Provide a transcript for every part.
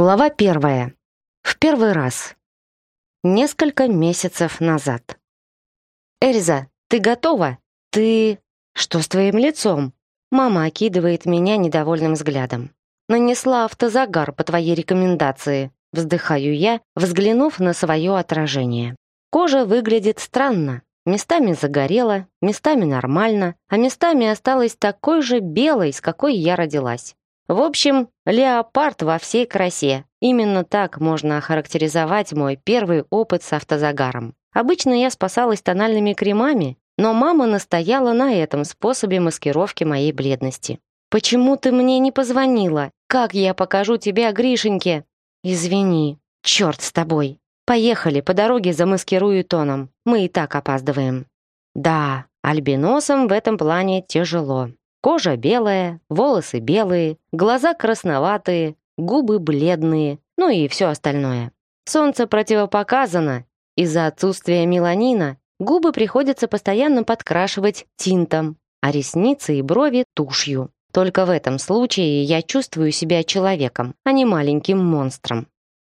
Глава первая. В первый раз. Несколько месяцев назад. «Эльза, ты готова? Ты...» «Что с твоим лицом?» Мама окидывает меня недовольным взглядом. «Нанесла автозагар по твоей рекомендации», вздыхаю я, взглянув на свое отражение. Кожа выглядит странно. Местами загорела, местами нормально, а местами осталась такой же белой, с какой я родилась. В общем, леопард во всей красе. Именно так можно охарактеризовать мой первый опыт с автозагаром. Обычно я спасалась тональными кремами, но мама настояла на этом способе маскировки моей бледности. «Почему ты мне не позвонила? Как я покажу тебя Гришеньке?» «Извини. Черт с тобой. Поехали, по дороге замаскирую тоном. Мы и так опаздываем». «Да, альбиносам в этом плане тяжело. Кожа белая, волосы белые, глаза красноватые, губы бледные, ну и все остальное. Солнце противопоказано. Из-за отсутствия меланина губы приходится постоянно подкрашивать тинтом, а ресницы и брови – тушью. Только в этом случае я чувствую себя человеком, а не маленьким монстром.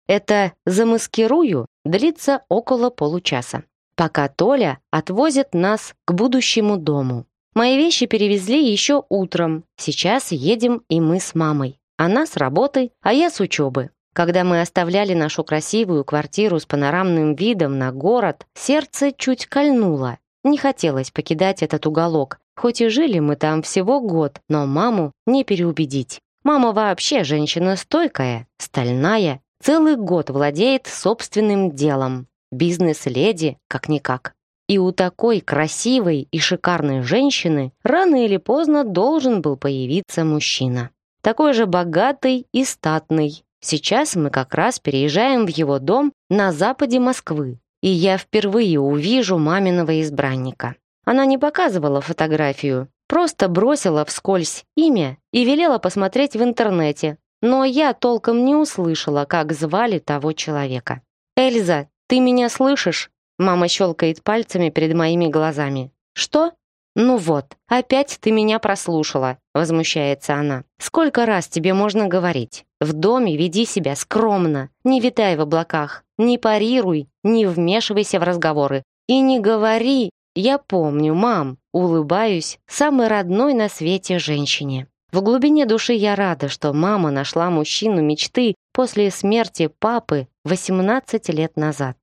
Это «замаскирую» длится около получаса, пока Толя отвозит нас к будущему дому. Мои вещи перевезли еще утром. Сейчас едем и мы с мамой. А Она с работы, а я с учебы. Когда мы оставляли нашу красивую квартиру с панорамным видом на город, сердце чуть кольнуло. Не хотелось покидать этот уголок. Хоть и жили мы там всего год, но маму не переубедить. Мама вообще женщина стойкая, стальная, целый год владеет собственным делом. Бизнес-леди, как-никак. И у такой красивой и шикарной женщины рано или поздно должен был появиться мужчина. Такой же богатый и статный. Сейчас мы как раз переезжаем в его дом на западе Москвы, и я впервые увижу маминого избранника. Она не показывала фотографию, просто бросила вскользь имя и велела посмотреть в интернете, но я толком не услышала, как звали того человека. «Эльза, ты меня слышишь?» Мама щелкает пальцами перед моими глазами. «Что?» «Ну вот, опять ты меня прослушала», — возмущается она. «Сколько раз тебе можно говорить? В доме веди себя скромно, не витай в облаках, не парируй, не вмешивайся в разговоры и не говори «Я помню, мам», — улыбаюсь самой родной на свете женщине. В глубине души я рада, что мама нашла мужчину мечты после смерти папы 18 лет назад.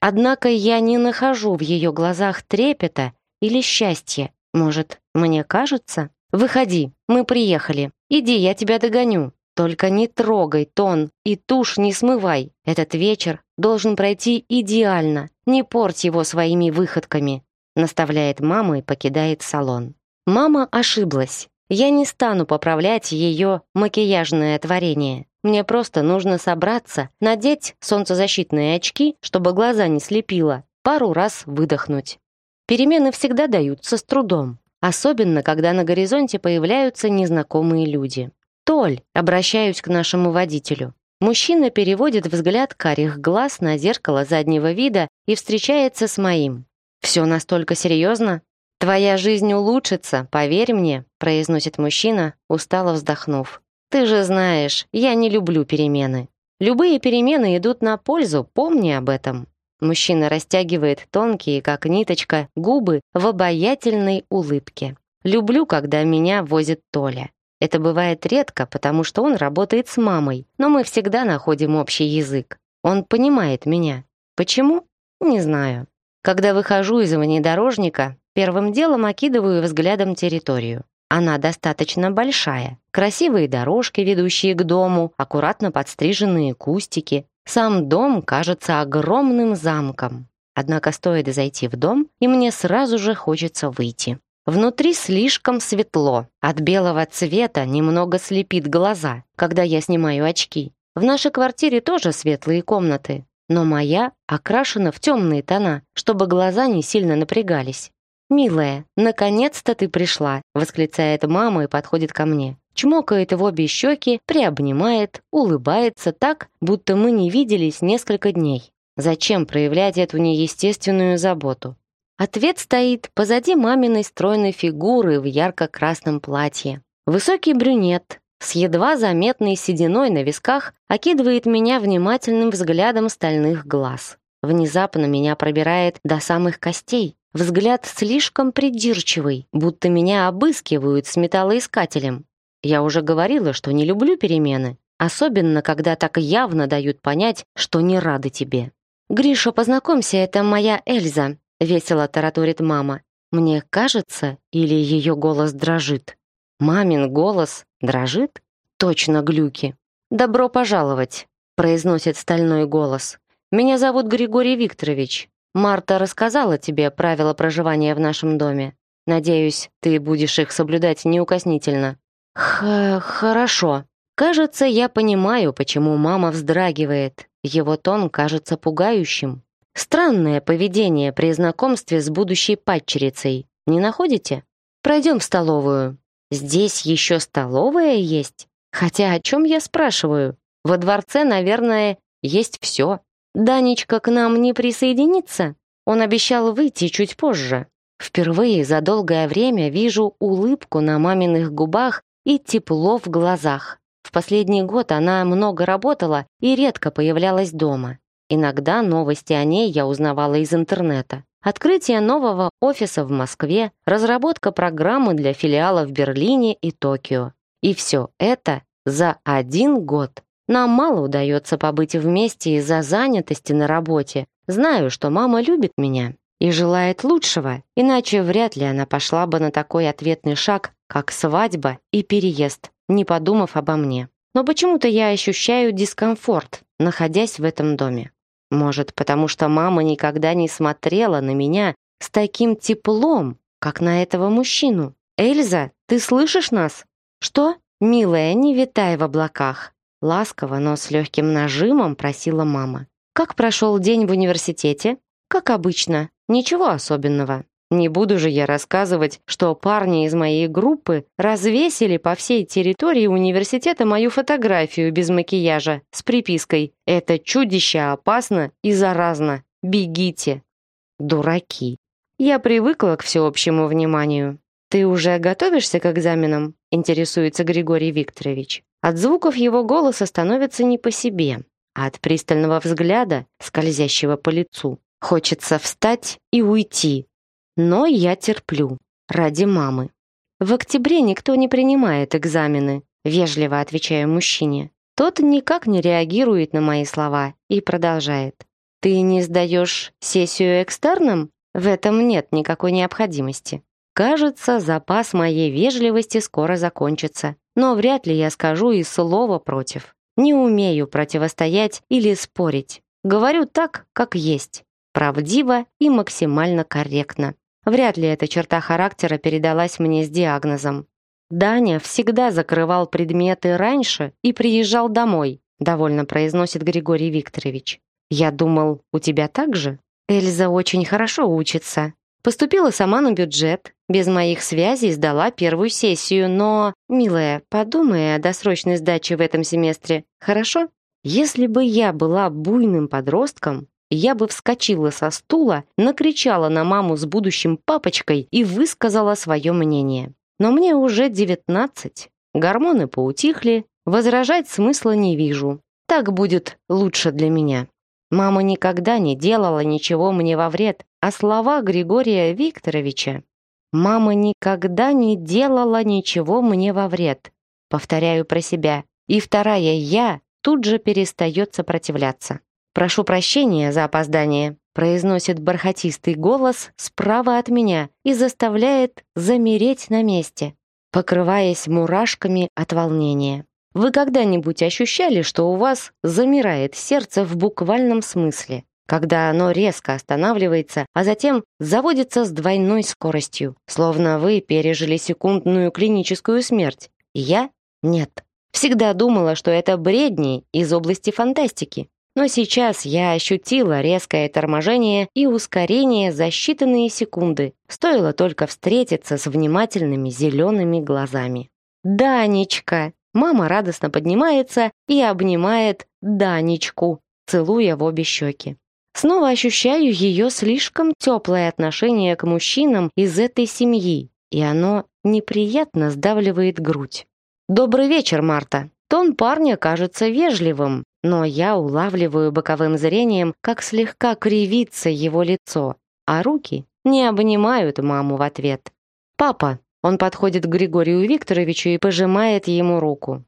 Однако я не нахожу в ее глазах трепета или счастья. Может, мне кажется? Выходи, мы приехали. Иди, я тебя догоню. Только не трогай тон и тушь не смывай. Этот вечер должен пройти идеально. Не порть его своими выходками», — наставляет мама и покидает салон. Мама ошиблась. Я не стану поправлять ее макияжное творение. Мне просто нужно собраться, надеть солнцезащитные очки, чтобы глаза не слепило, пару раз выдохнуть. Перемены всегда даются с трудом, особенно когда на горизонте появляются незнакомые люди. «Толь!» — обращаюсь к нашему водителю. Мужчина переводит взгляд карих глаз на зеркало заднего вида и встречается с моим. «Все настолько серьезно?» «Твоя жизнь улучшится, поверь мне», — произносит мужчина, устало вздохнув. Ты же знаешь, я не люблю перемены. Любые перемены идут на пользу, помни об этом». Мужчина растягивает тонкие, как ниточка, губы в обаятельной улыбке. «Люблю, когда меня возит Толя. Это бывает редко, потому что он работает с мамой, но мы всегда находим общий язык. Он понимает меня. Почему? Не знаю. Когда выхожу из внедорожника, первым делом окидываю взглядом территорию. Она достаточно большая. Красивые дорожки, ведущие к дому, аккуратно подстриженные кустики. Сам дом кажется огромным замком. Однако стоит зайти в дом, и мне сразу же хочется выйти. Внутри слишком светло. От белого цвета немного слепит глаза, когда я снимаю очки. В нашей квартире тоже светлые комнаты, но моя окрашена в темные тона, чтобы глаза не сильно напрягались. «Милая, наконец-то ты пришла!» — восклицает мама и подходит ко мне. Чмокает в обе щеки, приобнимает, улыбается так, будто мы не виделись несколько дней. Зачем проявлять эту неестественную заботу? Ответ стоит позади маминой стройной фигуры в ярко-красном платье. Высокий брюнет с едва заметной сединой на висках окидывает меня внимательным взглядом стальных глаз. Внезапно меня пробирает до самых костей. Взгляд слишком придирчивый, будто меня обыскивают с металлоискателем. Я уже говорила, что не люблю перемены, особенно когда так явно дают понять, что не рады тебе. «Гриша, познакомься, это моя Эльза», — весело тараторит мама. «Мне кажется, или ее голос дрожит?» «Мамин голос дрожит?» «Точно, глюки!» «Добро пожаловать!» — произносит стальной голос. «Меня зовут Григорий Викторович. Марта рассказала тебе правила проживания в нашем доме. Надеюсь, ты будешь их соблюдать неукоснительно». Х «Хорошо. Кажется, я понимаю, почему мама вздрагивает. Его тон кажется пугающим. Странное поведение при знакомстве с будущей падчерицей. Не находите? Пройдем в столовую. Здесь еще столовая есть? Хотя о чем я спрашиваю? Во дворце, наверное, есть все». Данечка к нам не присоединится? Он обещал выйти чуть позже. Впервые за долгое время вижу улыбку на маминых губах и тепло в глазах. В последний год она много работала и редко появлялась дома. Иногда новости о ней я узнавала из интернета. Открытие нового офиса в Москве, разработка программы для филиала в Берлине и Токио. И все это за один год. Нам мало удается побыть вместе из-за занятости на работе. Знаю, что мама любит меня и желает лучшего, иначе вряд ли она пошла бы на такой ответный шаг, как свадьба и переезд, не подумав обо мне. Но почему-то я ощущаю дискомфорт, находясь в этом доме. Может, потому что мама никогда не смотрела на меня с таким теплом, как на этого мужчину. Эльза, ты слышишь нас? Что? Милая, не витай в облаках. Ласково, но с легким нажимом просила мама. «Как прошел день в университете?» «Как обычно. Ничего особенного. Не буду же я рассказывать, что парни из моей группы развесили по всей территории университета мою фотографию без макияжа с припиской «Это чудище опасно и заразно. Бегите!» Дураки. Я привыкла к всеобщему вниманию. «Ты уже готовишься к экзаменам?» — интересуется Григорий Викторович. От звуков его голоса становится не по себе, а от пристального взгляда, скользящего по лицу. Хочется встать и уйти. Но я терплю. Ради мамы. «В октябре никто не принимает экзамены», — вежливо отвечаю мужчине. Тот никак не реагирует на мои слова и продолжает. «Ты не сдаешь сессию экстерном? В этом нет никакой необходимости. Кажется, запас моей вежливости скоро закончится. Но вряд ли я скажу и слова против. Не умею противостоять или спорить. Говорю так, как есть. Правдиво и максимально корректно. Вряд ли эта черта характера передалась мне с диагнозом. Даня всегда закрывал предметы раньше и приезжал домой, довольно произносит Григорий Викторович. Я думал, у тебя так же? Эльза очень хорошо учится, Поступила сама на бюджет, без моих связей сдала первую сессию, но, милая, подумай о досрочной сдаче в этом семестре, хорошо? Если бы я была буйным подростком, я бы вскочила со стула, накричала на маму с будущим папочкой и высказала свое мнение. Но мне уже 19, гормоны поутихли, возражать смысла не вижу. Так будет лучше для меня. Мама никогда не делала ничего мне во вред, а слова Григория Викторовича «Мама никогда не делала ничего мне во вред», повторяю про себя, и вторая «я» тут же перестает сопротивляться. «Прошу прощения за опоздание», произносит бархатистый голос справа от меня и заставляет замереть на месте, покрываясь мурашками от волнения. Вы когда-нибудь ощущали, что у вас замирает сердце в буквальном смысле, когда оно резко останавливается, а затем заводится с двойной скоростью, словно вы пережили секундную клиническую смерть? Я — нет. Всегда думала, что это бредни из области фантастики. Но сейчас я ощутила резкое торможение и ускорение за считанные секунды. Стоило только встретиться с внимательными зелеными глазами. «Данечка!» Мама радостно поднимается и обнимает Данечку, целуя в обе щеки. Снова ощущаю ее слишком теплое отношение к мужчинам из этой семьи, и оно неприятно сдавливает грудь. «Добрый вечер, Марта!» Тон парня кажется вежливым, но я улавливаю боковым зрением, как слегка кривится его лицо, а руки не обнимают маму в ответ. «Папа, он подходит к Григорию Викторовичу и пожимает ему руку.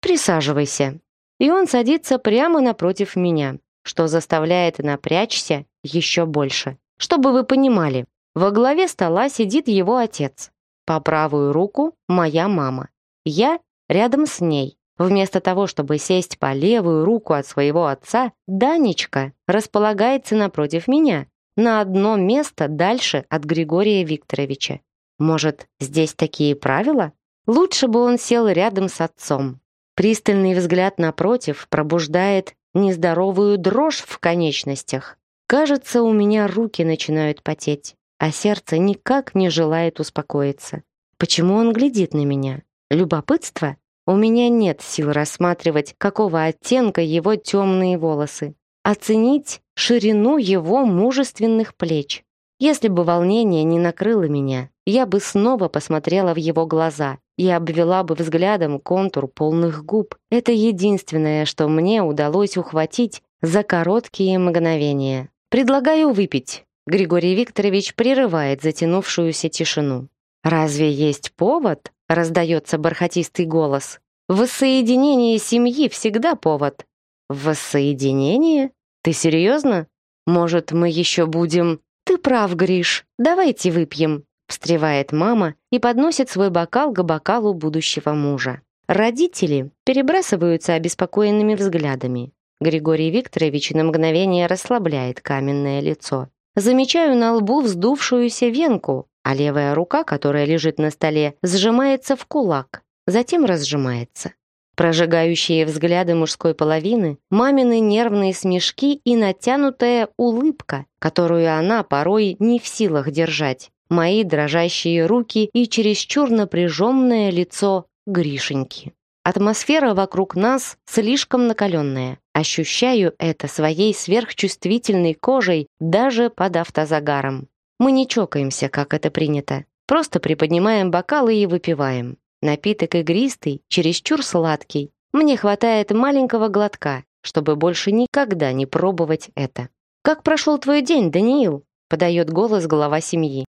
«Присаживайся». И он садится прямо напротив меня, что заставляет напрячься еще больше. Чтобы вы понимали, во главе стола сидит его отец. По правую руку моя мама. Я рядом с ней. Вместо того, чтобы сесть по левую руку от своего отца, Данечка располагается напротив меня, на одно место дальше от Григория Викторовича. Может, здесь такие правила? Лучше бы он сел рядом с отцом. Пристальный взгляд напротив пробуждает нездоровую дрожь в конечностях. Кажется, у меня руки начинают потеть, а сердце никак не желает успокоиться. Почему он глядит на меня? Любопытство? У меня нет сил рассматривать, какого оттенка его темные волосы. Оценить ширину его мужественных плеч. Если бы волнение не накрыло меня, я бы снова посмотрела в его глаза и обвела бы взглядом контур полных губ. Это единственное, что мне удалось ухватить за короткие мгновения. «Предлагаю выпить». Григорий Викторович прерывает затянувшуюся тишину. «Разве есть повод?» — раздается бархатистый голос. «Воссоединение семьи всегда повод». «Воссоединение? Ты серьезно? Может, мы еще будем...» «Ты прав, Гриш. Давайте выпьем», встревает мама и подносит свой бокал к бокалу будущего мужа. Родители перебрасываются обеспокоенными взглядами. Григорий Викторович на мгновение расслабляет каменное лицо. Замечаю на лбу вздувшуюся венку, а левая рука, которая лежит на столе, сжимается в кулак, затем разжимается. Прожигающие взгляды мужской половины, мамины нервные смешки и натянутая улыбка, которую она порой не в силах держать мои дрожащие руки и чересчур напряженное лицо Гришеньки. Атмосфера вокруг нас слишком накаленная. Ощущаю это своей сверхчувствительной кожей даже под автозагаром. Мы не чокаемся, как это принято. Просто приподнимаем бокалы и выпиваем. Напиток игристый, чересчур сладкий. Мне хватает маленького глотка, чтобы больше никогда не пробовать это. «Как прошел твой день, Даниил?» подает голос глава семьи.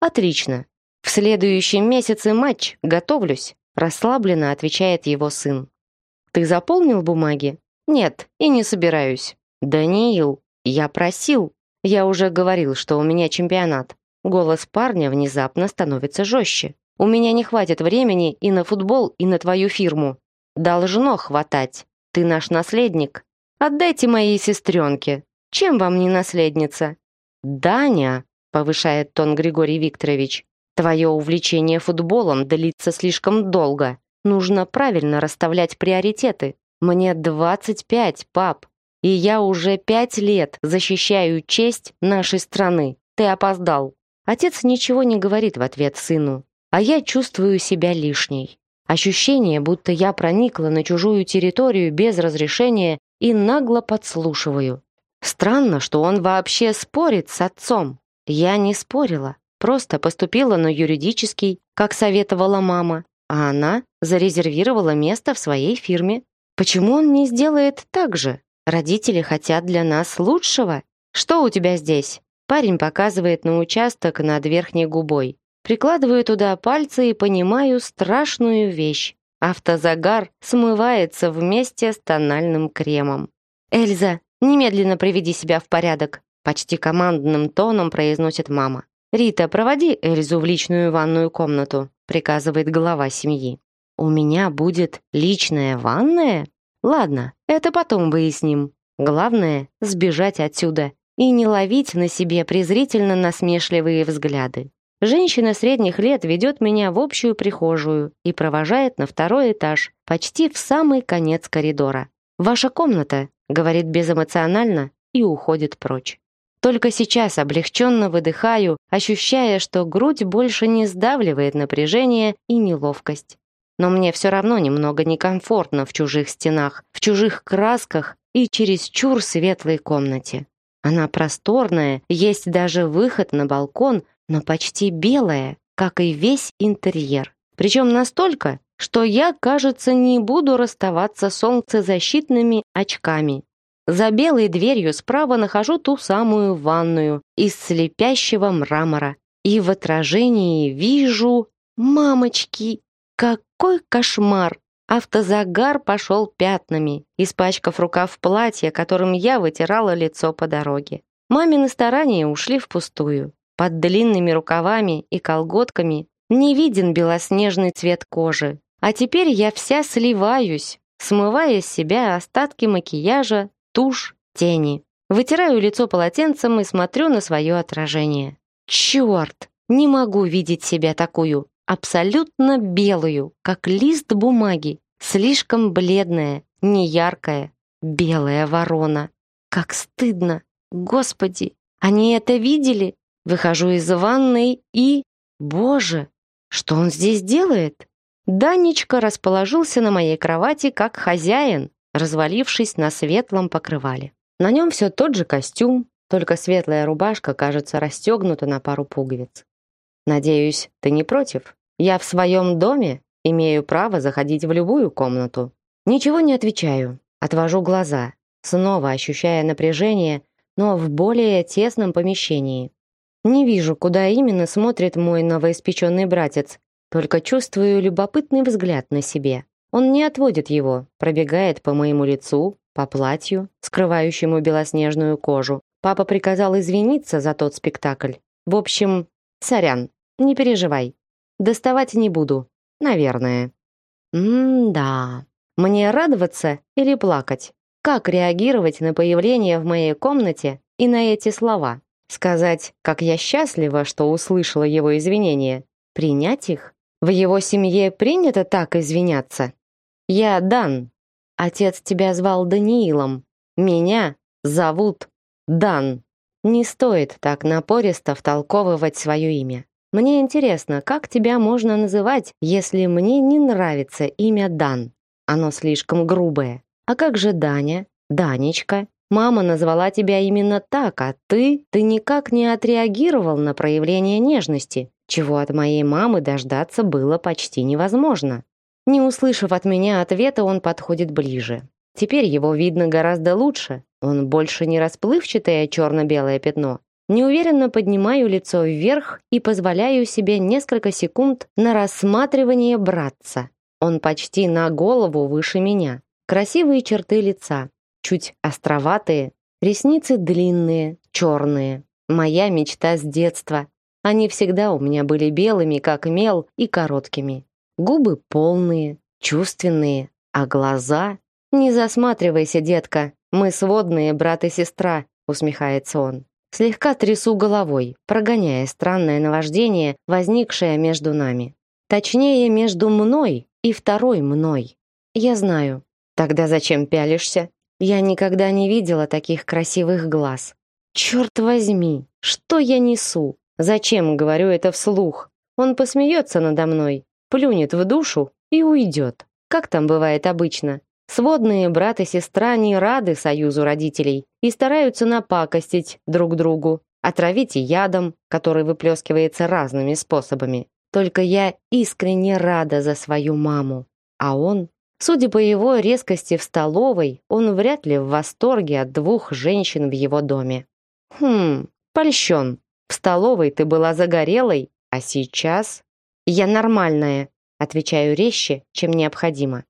«Отлично. В следующем месяце матч. Готовлюсь», — расслабленно отвечает его сын. «Ты заполнил бумаги?» «Нет, и не собираюсь». «Даниил, я просил. Я уже говорил, что у меня чемпионат». Голос парня внезапно становится жестче. «У меня не хватит времени и на футбол, и на твою фирму. Должно хватать. Ты наш наследник. Отдайте моей сестренке. Чем вам не наследница?» «Даня!» повышает тон Григорий Викторович. Твое увлечение футболом длится слишком долго. Нужно правильно расставлять приоритеты. Мне 25, пап, и я уже пять лет защищаю честь нашей страны. Ты опоздал. Отец ничего не говорит в ответ сыну, а я чувствую себя лишней. Ощущение, будто я проникла на чужую территорию без разрешения и нагло подслушиваю. Странно, что он вообще спорит с отцом. Я не спорила, просто поступила на юридический, как советовала мама, а она зарезервировала место в своей фирме. Почему он не сделает так же? Родители хотят для нас лучшего. Что у тебя здесь? Парень показывает на участок над верхней губой. Прикладываю туда пальцы и понимаю страшную вещь. Автозагар смывается вместе с тональным кремом. «Эльза, немедленно приведи себя в порядок. Почти командным тоном произносит мама. «Рита, проводи Эльзу в личную ванную комнату», приказывает глава семьи. «У меня будет личная ванная? Ладно, это потом выясним. Главное — сбежать отсюда и не ловить на себе презрительно насмешливые взгляды. Женщина средних лет ведет меня в общую прихожую и провожает на второй этаж, почти в самый конец коридора. «Ваша комната», — говорит безэмоционально и уходит прочь. Только сейчас облегченно выдыхаю, ощущая, что грудь больше не сдавливает напряжение и неловкость. Но мне все равно немного некомфортно в чужих стенах, в чужих красках и чересчур светлой комнате. Она просторная, есть даже выход на балкон, но почти белая, как и весь интерьер. Причем настолько, что я, кажется, не буду расставаться солнцезащитными очками за белой дверью справа нахожу ту самую ванную из слепящего мрамора. И в отражении вижу... Мамочки, какой кошмар! Автозагар пошел пятнами, испачкав рукав платья, которым я вытирала лицо по дороге. Мамины старания ушли впустую. Под длинными рукавами и колготками не виден белоснежный цвет кожи. А теперь я вся сливаюсь, смывая с себя остатки макияжа, тушь, тени. Вытираю лицо полотенцем и смотрю на свое отражение. Черт! Не могу видеть себя такую, абсолютно белую, как лист бумаги, слишком бледная, неяркая, белая ворона. Как стыдно! Господи, они это видели? Выхожу из ванной и... Боже, что он здесь делает? Данечка расположился на моей кровати как хозяин, развалившись на светлом покрывале. На нем все тот же костюм, только светлая рубашка кажется расстегнута на пару пуговиц. «Надеюсь, ты не против? Я в своем доме имею право заходить в любую комнату». Ничего не отвечаю, отвожу глаза, снова ощущая напряжение, но в более тесном помещении. Не вижу, куда именно смотрит мой новоиспеченный братец, только чувствую любопытный взгляд на себе. Он не отводит его, пробегает по моему лицу, по платью, скрывающему белоснежную кожу. Папа приказал извиниться за тот спектакль. В общем, сорян, не переживай. Доставать не буду, наверное. М-да. Мне радоваться или плакать? Как реагировать на появление в моей комнате и на эти слова? Сказать, как я счастлива, что услышала его извинения? Принять их? В его семье принято так извиняться? Я Дан. Отец тебя звал Даниилом. Меня зовут Дан. Не стоит так напористо втолковывать свое имя. Мне интересно, как тебя можно называть, если мне не нравится имя Дан? Оно слишком грубое. А как же Даня? Данечка? Мама назвала тебя именно так, а ты... Ты никак не отреагировал на проявление нежности, чего от моей мамы дождаться было почти невозможно. Не услышав от меня ответа, он подходит ближе. Теперь его видно гораздо лучше. Он больше не расплывчатое черно-белое пятно. Неуверенно поднимаю лицо вверх и позволяю себе несколько секунд на рассматривание братца. Он почти на голову выше меня. Красивые черты лица, чуть островатые, ресницы длинные, черные. Моя мечта с детства. Они всегда у меня были белыми, как мел, и короткими. Губы полные, чувственные, а глаза... «Не засматривайся, детка, мы сводные брат и сестра», усмехается он. Слегка трясу головой, прогоняя странное наваждение, возникшее между нами. Точнее, между мной и второй мной. Я знаю. Тогда зачем пялишься? Я никогда не видела таких красивых глаз. Черт возьми, что я несу? Зачем говорю это вслух? Он посмеется надо мной, плюнет в душу и уйдет, как там бывает обычно. Сводные брат и сестра не рады союзу родителей и стараются напакостить друг другу, отравить ядом, который выплескивается разными способами. Только я искренне рада за свою маму. А он Судя по его резкости в столовой, он вряд ли в восторге от двух женщин в его доме. Хм, польщен. В столовой ты была загорелой, а сейчас... Я нормальная, отвечаю резче, чем необходимо.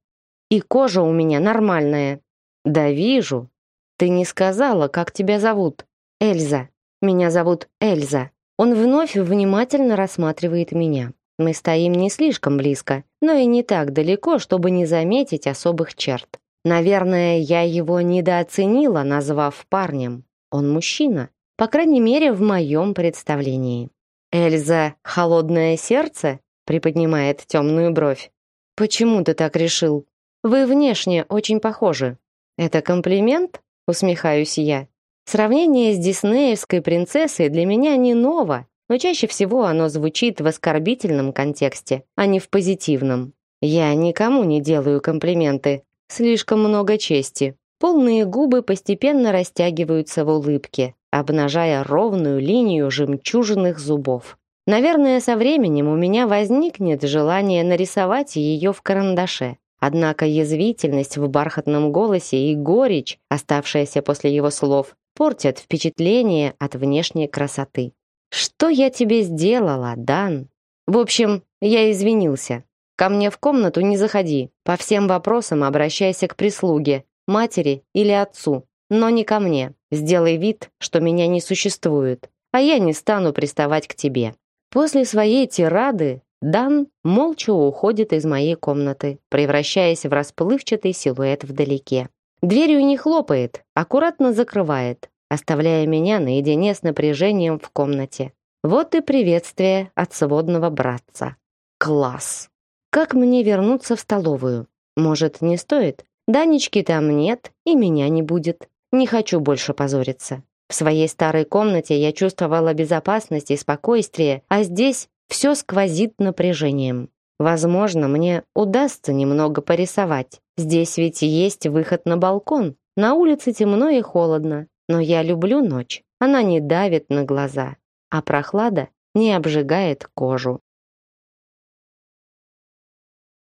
И кожа у меня нормальная. Да вижу. Ты не сказала, как тебя зовут. Эльза. Меня зовут Эльза. Он вновь внимательно рассматривает меня. Мы стоим не слишком близко, но и не так далеко, чтобы не заметить особых черт. Наверное, я его недооценила, назвав парнем. Он мужчина, по крайней мере, в моем представлении. Эльза — холодное сердце? приподнимает темную бровь. «Почему ты так решил? Вы внешне очень похожи». «Это комплимент?» — усмехаюсь я. «Сравнение с диснеевской принцессой для меня не ново, но чаще всего оно звучит в оскорбительном контексте, а не в позитивном. Я никому не делаю комплименты. Слишком много чести». Полные губы постепенно растягиваются в улыбке, обнажая ровную линию жемчужных зубов. Наверное, со временем у меня возникнет желание нарисовать ее в карандаше. Однако язвительность в бархатном голосе и горечь, оставшаяся после его слов, портят впечатление от внешней красоты. «Что я тебе сделала, Дан?» «В общем, я извинился. Ко мне в комнату не заходи. По всем вопросам обращайся к прислуге, матери или отцу, но не ко мне. Сделай вид, что меня не существует, а я не стану приставать к тебе». После своей тирады Дан молча уходит из моей комнаты, превращаясь в расплывчатый силуэт вдалеке. Дверью не хлопает, аккуратно закрывает, оставляя меня наедине с напряжением в комнате. Вот и приветствие от сводного братца. Класс! Как мне вернуться в столовую? Может, не стоит? Данечки там нет, и меня не будет. Не хочу больше позориться. В своей старой комнате я чувствовала безопасность и спокойствие, а здесь все сквозит напряжением. Возможно, мне удастся немного порисовать. Здесь ведь есть выход на балкон. На улице темно и холодно, но я люблю ночь. Она не давит на глаза, а прохлада не обжигает кожу.